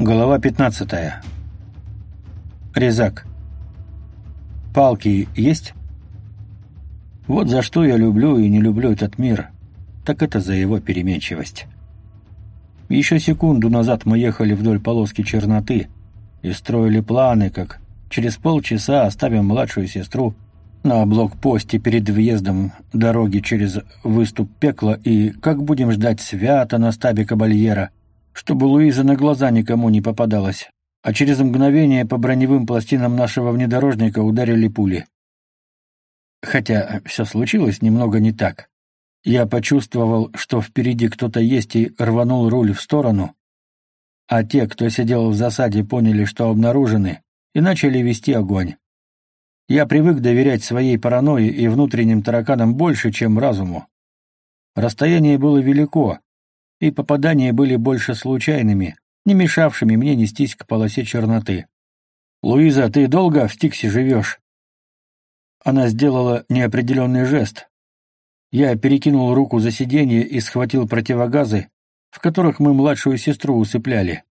Глава 15. Резак. Палки есть? Вот за что я люблю и не люблю этот мир, так это за его переменчивость. Еще секунду назад мы ехали вдоль полоски черноты и строили планы, как через полчаса оставим младшую сестру на блокпосте перед въездом дороги через выступ пекла и как будем ждать свята на стабе кабальера – чтобы Луиза на глаза никому не попадалась, а через мгновение по броневым пластинам нашего внедорожника ударили пули. Хотя все случилось немного не так. Я почувствовал, что впереди кто-то есть и рванул руль в сторону, а те, кто сидел в засаде, поняли, что обнаружены, и начали вести огонь. Я привык доверять своей паранойи и внутренним тараканам больше, чем разуму. Расстояние было велико, и попадания были больше случайными, не мешавшими мне нестись к полосе черноты. «Луиза, ты долго в Стиксе живешь?» Она сделала неопределенный жест. Я перекинул руку за сиденье и схватил противогазы, в которых мы младшую сестру усыпляли.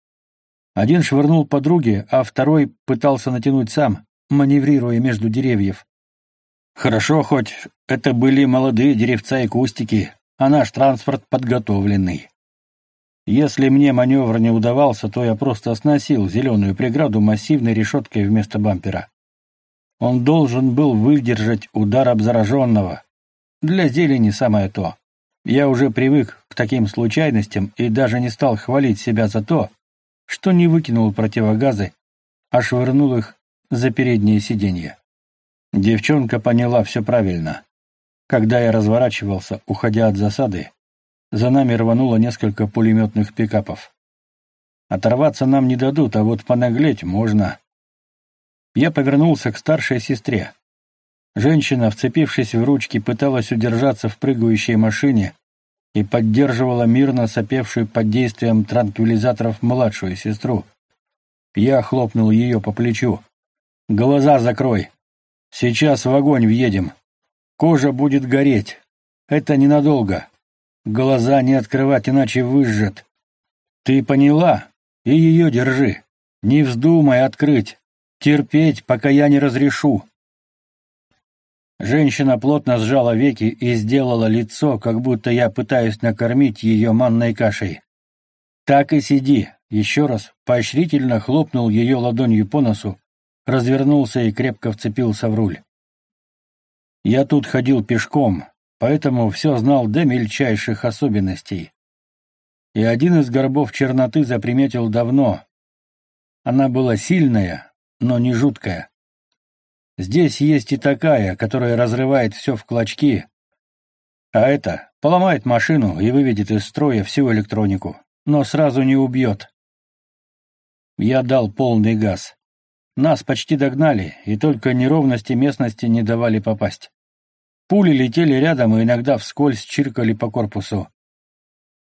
Один швырнул подруге, а второй пытался натянуть сам, маневрируя между деревьев. Хорошо, хоть это были молодые деревца и кустики, а наш транспорт подготовленный. Если мне маневр не удавался, то я просто осносил зеленую преграду массивной решеткой вместо бампера. Он должен был выдержать удар обзараженного. Для зелени самое то. Я уже привык к таким случайностям и даже не стал хвалить себя за то, что не выкинул противогазы, а швырнул их за переднее сиденье. Девчонка поняла все правильно. Когда я разворачивался, уходя от засады, за нами рвануло несколько пулеметных пикапов. Оторваться нам не дадут, а вот понаглеть можно. Я повернулся к старшей сестре. Женщина, вцепившись в ручки, пыталась удержаться в прыгающей машине и поддерживала мирно сопевшую под действием транквилизаторов младшую сестру. Я хлопнул ее по плечу. «Глаза закрой! Сейчас в огонь въедем! Кожа будет гореть! Это ненадолго!» Глаза не открывать, иначе выжжет. Ты поняла? И ее держи. Не вздумай открыть. Терпеть, пока я не разрешу. Женщина плотно сжала веки и сделала лицо, как будто я пытаюсь накормить ее манной кашей. Так и сиди. Еще раз поощрительно хлопнул ее ладонью по носу, развернулся и крепко вцепился в руль. Я тут ходил пешком, поэтому все знал до мельчайших особенностей. И один из горбов черноты заприметил давно. Она была сильная, но не жуткая. Здесь есть и такая, которая разрывает все в клочки, а это поломает машину и выведет из строя всю электронику, но сразу не убьет. Я дал полный газ. Нас почти догнали, и только неровности местности не давали попасть. Пули летели рядом и иногда вскользь чиркали по корпусу.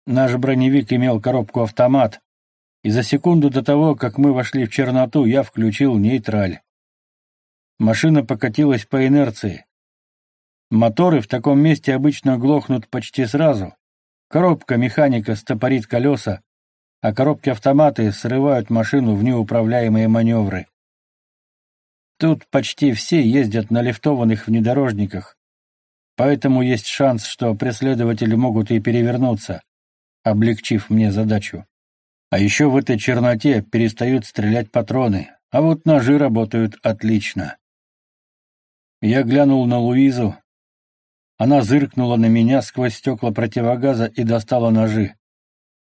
Наш броневик имел коробку-автомат, и за секунду до того, как мы вошли в черноту, я включил нейтраль. Машина покатилась по инерции. Моторы в таком месте обычно глохнут почти сразу. Коробка механика стопорит колеса, а коробки-автоматы срывают машину в неуправляемые маневры. Тут почти все ездят на лифтованных внедорожниках, Поэтому есть шанс, что преследователи могут и перевернуться, облегчив мне задачу. А еще в этой черноте перестают стрелять патроны, а вот ножи работают отлично. Я глянул на Луизу. Она зыркнула на меня сквозь стекла противогаза и достала ножи.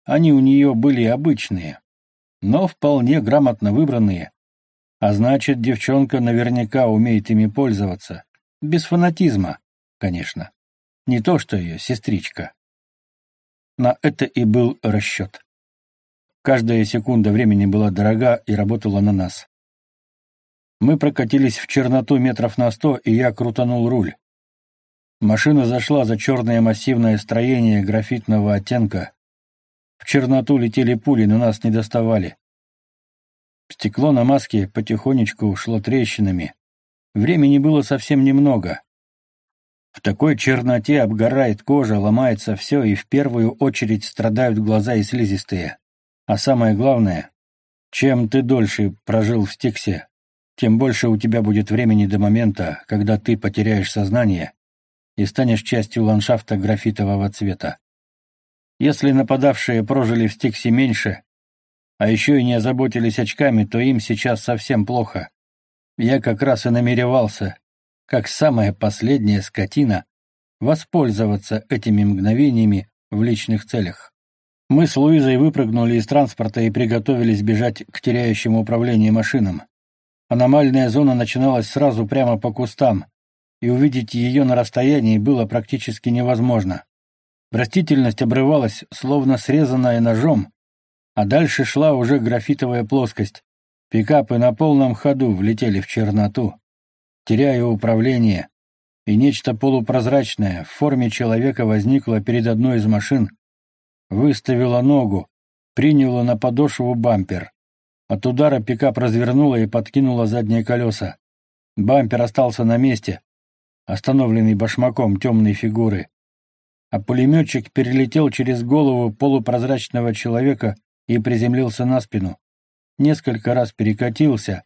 Они у нее были обычные, но вполне грамотно выбранные. А значит, девчонка наверняка умеет ими пользоваться. Без фанатизма конечно. Не то, что ее сестричка. На это и был расчет. Каждая секунда времени была дорога и работала на нас. Мы прокатились в черноту метров на сто, и я крутанул руль. Машина зашла за черное массивное строение графитного оттенка. В черноту летели пули, но нас не доставали. Стекло на маске потихонечку ушло трещинами. Времени было совсем немного. В такой черноте обгорает кожа, ломается все, и в первую очередь страдают глаза и слизистые. А самое главное, Чем ты дольше прожил в Стиксе, тем больше у тебя будет времени до момента, когда ты потеряешь сознание и станешь частью ландшафта графитового цвета. Если нападавшие прожили в Стиксе меньше, а еще и не озаботились очками, то им сейчас совсем плохо. Я как раз и намеревался, как самая последняя скотина, воспользоваться этими мгновениями в личных целях. Мы с Луизой выпрыгнули из транспорта и приготовились бежать к теряющему управление машинам. Аномальная зона начиналась сразу прямо по кустам, и увидеть ее на расстоянии было практически невозможно. Растительность обрывалась, словно срезанная ножом, а дальше шла уже графитовая плоскость. Пикапы на полном ходу влетели в черноту, теряя управление, и нечто полупрозрачное в форме человека возникло перед одной из машин, выставило ногу, приняло на подошву бампер. От удара пикап развернуло и подкинуло задние колеса. Бампер остался на месте, остановленный башмаком темной фигуры. А пулеметчик перелетел через голову полупрозрачного человека и приземлился на спину. Несколько раз перекатился,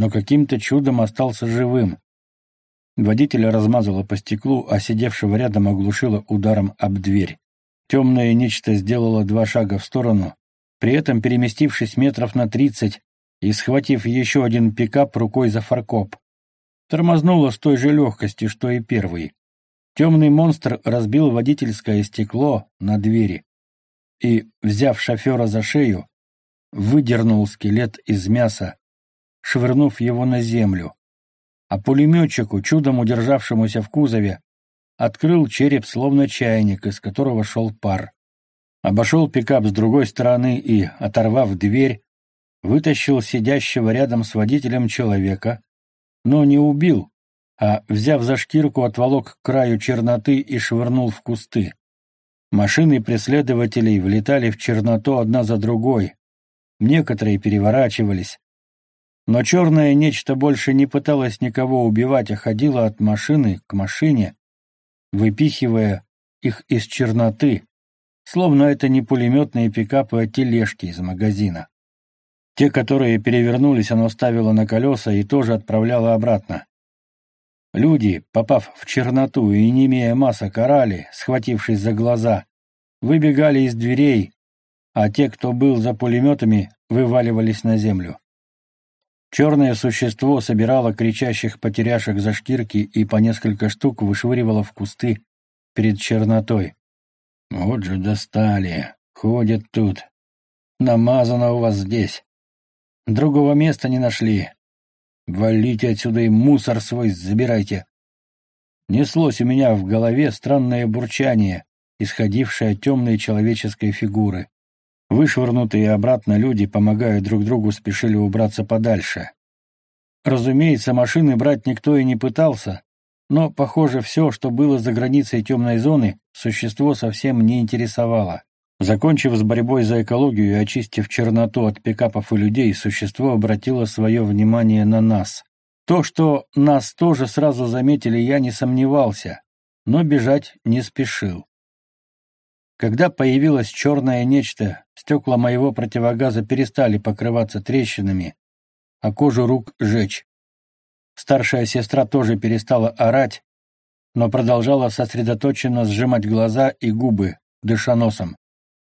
но каким-то чудом остался живым. Водителя размазало по стеклу, а сидевшего рядом оглушило ударом об дверь. Темное нечто сделало два шага в сторону, при этом переместившись метров на тридцать и схватив еще один пикап рукой за фаркоп. Тормознуло с той же легкостью, что и первый. Темный монстр разбил водительское стекло на двери и, взяв шофера за шею, выдернул скелет из мяса, швырнув его на землю. А пулеметчику, чудом удержавшемуся в кузове, открыл череп словно чайник, из которого шел пар. Обошел пикап с другой стороны и, оторвав дверь, вытащил сидящего рядом с водителем человека, но не убил, а, взяв за шкирку, отволок к краю черноты и швырнул в кусты. Машины преследователей влетали в черноту одна за другой. Некоторые переворачивались. Но черное нечто больше не пыталось никого убивать, а ходило от машины к машине, выпихивая их из черноты, словно это не пулеметные пикапы, а тележки из магазина. Те, которые перевернулись, оно ставило на колеса и тоже отправляло обратно. Люди, попав в черноту и не имея масок, орали, схватившись за глаза, выбегали из дверей, а те, кто был за пулеметами, вываливались на землю. Черное существо собирало кричащих потеряшек за шкирки и по несколько штук вышвыривало в кусты перед чернотой. Вот же достали. Ходят тут. Намазано у вас здесь. Другого места не нашли. Валите отсюда и мусор свой забирайте. Неслось у меня в голове странное бурчание, исходившее от темной человеческой фигуры. Вышвырнутые обратно люди, помогая друг другу, спешили убраться подальше. Разумеется, машины брать никто и не пытался, но, похоже, все, что было за границей темной зоны, существо совсем не интересовало. Закончив с борьбой за экологию и очистив черноту от пикапов и людей, существо обратило свое внимание на нас. То, что нас тоже сразу заметили, я не сомневался, но бежать не спешил. Когда появилось черное нечто, стекла моего противогаза перестали покрываться трещинами, а кожу рук жечь. Старшая сестра тоже перестала орать, но продолжала сосредоточенно сжимать глаза и губы, дыша носом.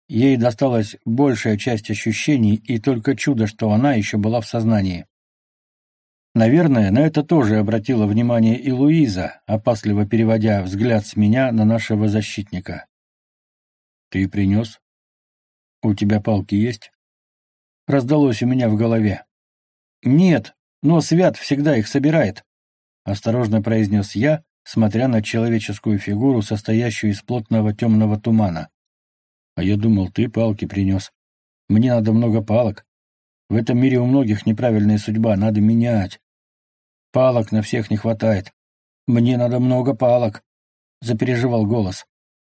Ей досталась большая часть ощущений, и только чудо, что она еще была в сознании. Наверное, на это тоже обратила внимание и Луиза, опасливо переводя взгляд с меня на нашего защитника. «Ты принес? У тебя палки есть?» Раздалось у меня в голове. «Нет, но Свят всегда их собирает», — осторожно произнес я, смотря на человеческую фигуру, состоящую из плотного темного тумана. «А я думал, ты палки принес. Мне надо много палок. В этом мире у многих неправильная судьба, надо менять. Палок на всех не хватает. Мне надо много палок», — запереживал голос.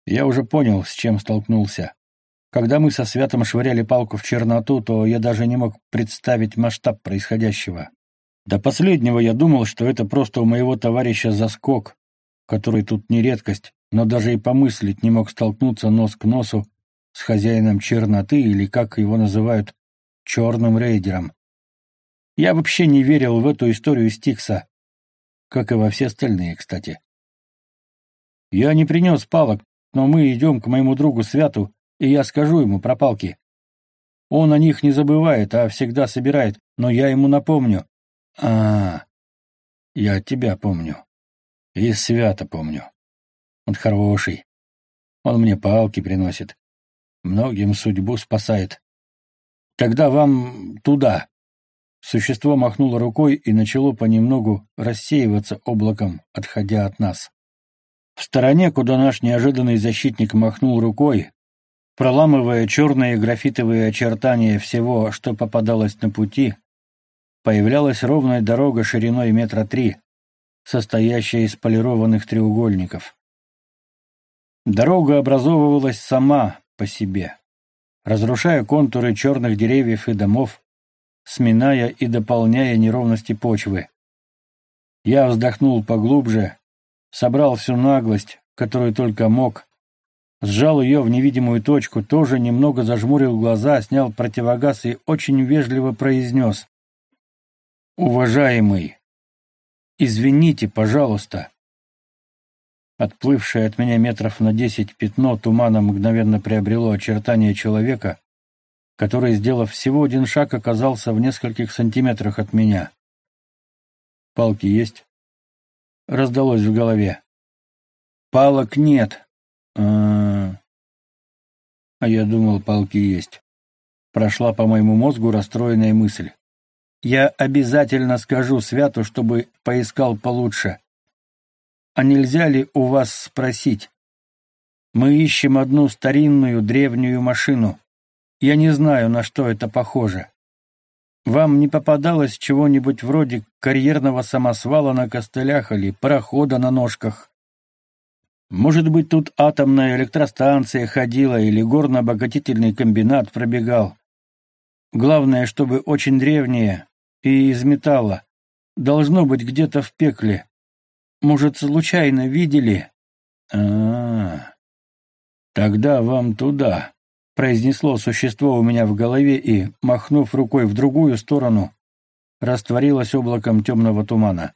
Я уже понял, с чем столкнулся. Когда мы со Святом швыряли палку в черноту, то я даже не мог представить масштаб происходящего. До последнего я думал, что это просто у моего товарища заскок, который тут не редкость, но даже и помыслить не мог столкнуться нос к носу с хозяином черноты или, как его называют, черным рейдером. Я вообще не верил в эту историю Стикса, как и во все остальные, кстати. Я не принес палок, но мы идем к моему другу Святу, и я скажу ему про палки. Он о них не забывает, а всегда собирает, но я ему напомню. А, я тебя помню. И Свято помню. Он хороший. Он мне палки приносит. Многим судьбу спасает. Тогда вам туда. Существо махнуло рукой и начало понемногу рассеиваться облаком, отходя от нас. В стороне, куда наш неожиданный защитник махнул рукой, проламывая черные графитовые очертания всего, что попадалось на пути, появлялась ровная дорога шириной метра три, состоящая из полированных треугольников. Дорога образовывалась сама по себе, разрушая контуры черных деревьев и домов, сминая и дополняя неровности почвы. Я вздохнул поглубже, собрал всю наглость, которую только мог, сжал ее в невидимую точку, тоже немного зажмурил глаза, снял противогаз и очень вежливо произнес. «Уважаемый, извините, пожалуйста». Отплывшее от меня метров на десять пятно тумана мгновенно приобрело очертания человека, который, сделав всего один шаг, оказался в нескольких сантиметрах от меня. «Палки есть?» Раздалось в голове. «Палок нет». А, -а, я думал, палки есть. Прошла по моему мозгу расстроенная мысль. Я обязательно скажу Святу, чтобы поискал получше. А нельзя ли у вас спросить? Мы ищем одну старинную древнюю машину. Я не знаю, на что это похоже. Вам не попадалось чего-нибудь вроде карьерного самосвала на костылях или парохода на ножках? Может быть, тут атомная электростанция ходила или горно-обогатительный комбинат пробегал. Главное, чтобы очень древнее и из металла. Должно быть где-то в пекле. Может, случайно видели? А, -а, -а. Тогда вам туда, произнесло существо у меня в голове и, махнув рукой в другую сторону, растворилось облаком темного тумана.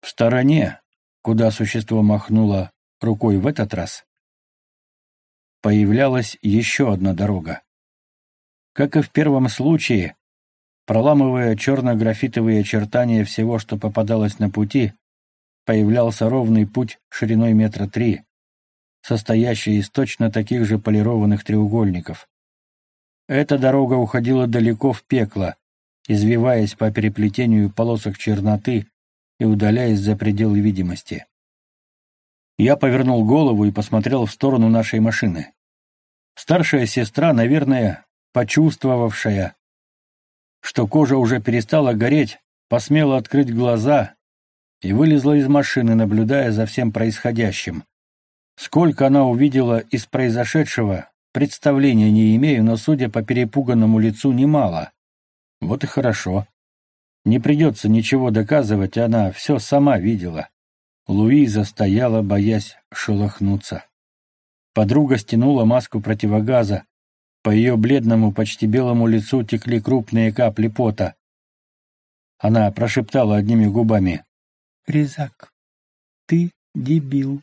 В стороне, куда существо махнуло рукой в этот раз, появлялась еще одна дорога. Как и в первом случае, Проламывая черно-графитовые очертания всего, что попадалось на пути, появлялся ровный путь шириной метра три, состоящий из точно таких же полированных треугольников. Эта дорога уходила далеко в пекло, извиваясь по переплетению полосок черноты и удаляясь за пределы видимости. Я повернул голову и посмотрел в сторону нашей машины. Старшая сестра, наверное, почувствовавшая, что кожа уже перестала гореть, посмела открыть глаза и вылезла из машины, наблюдая за всем происходящим. Сколько она увидела из произошедшего, представления не имею, но, судя по перепуганному лицу, немало. Вот и хорошо. Не придется ничего доказывать, она все сама видела. Луиза стояла, боясь шелохнуться. Подруга стянула маску противогаза, по ее бледному, почти белому лицу текли крупные капли пота. Она прошептала одними губами. «Резак, ты дебил».